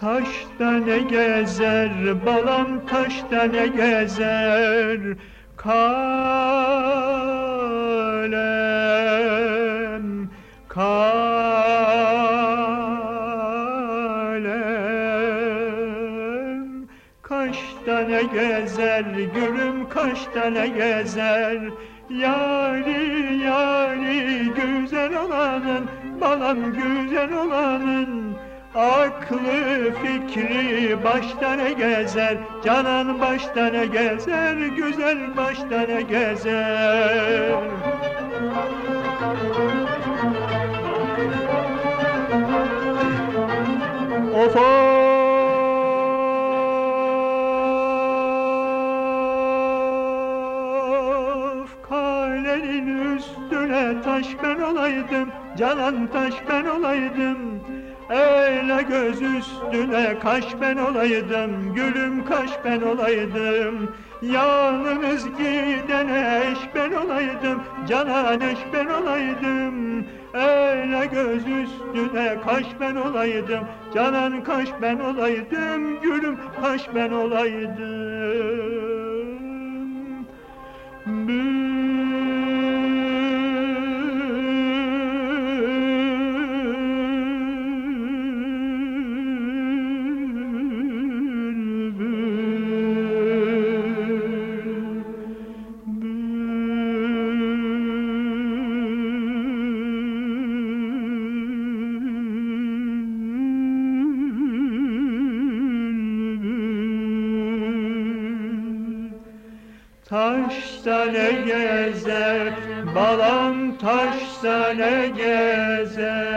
taşta ne gezer, balam taşta ne gezer. Kalem, kalem. Kaşta ne gezer, gülüm kaşta ne gezer. Yani yani güzel olanın, balam güzel olanın. Aklı fikri başta gezer, canan başta gezer, güzel başta gezer. Of of kalenin üstüne taş ben olaydım canan taş ben olaydım Eyle göz üstüne kaş ben olaydım Gülüm kaş ben olaydım. Yalnız gidene eş ben olaydım Canan eş ben olaydım. Eyle göz üstüne kaş ben olaydım Canan kaş ben olaydım Gülüm kaş ben olaydım Taşta ne gezer, balam taşta ne gezer.